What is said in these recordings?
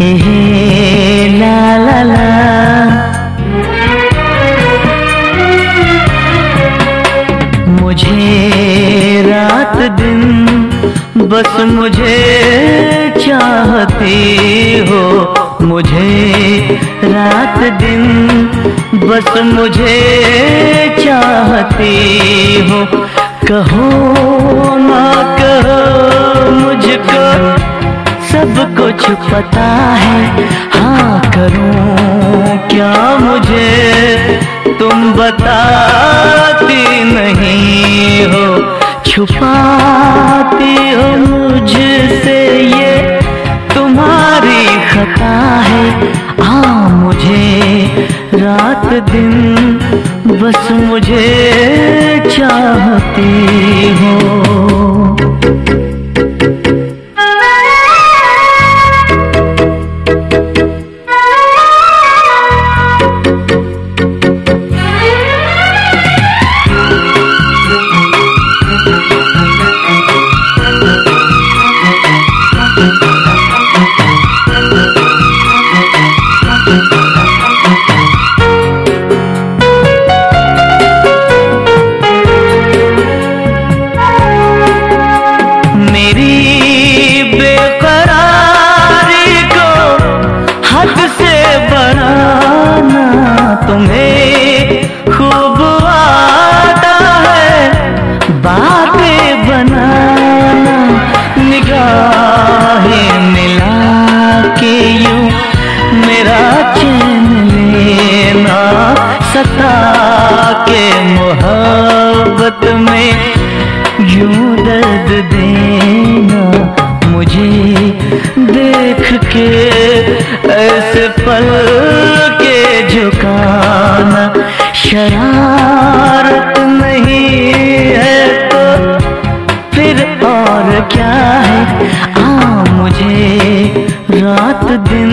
Hey. बस मुझे चाहती हो। मुझे रात दिन बस मुझे चाहती हो। कहो ना कहो, मुझको सब कुछ पता है। हाँ करूँ क्या मुझे? तुम बताती नहीं हो। छुपाती मुझे रात दिन बस मुझे चाहती हो। मोहब्बत में यूँ दर्द देना मुझे देख के, ऐसे पल के झुकाना शरारत नहीं है तो फिर और क्या है? आ, मुझे रात दिन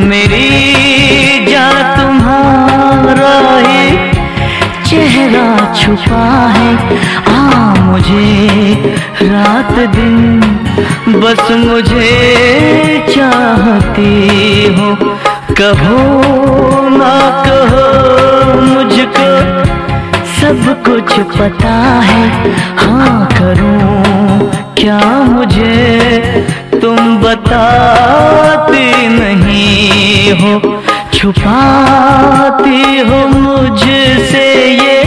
मेरी जा तुम्हारा ही, चेहरा छुपा है। आ, मुझे रात दिन बस मुझे चाहती हो। कहो, ना कहो मुझको, सब कुछ पता है। हाँ करूँ क्या मुझे तुम बताती नहीं हो, छुपाती हो मुझसे ये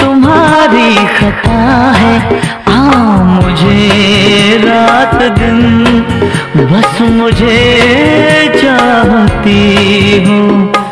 तुम्हारी खता है। हाँ मुझे रात दिन बस मुझे चाहती हो।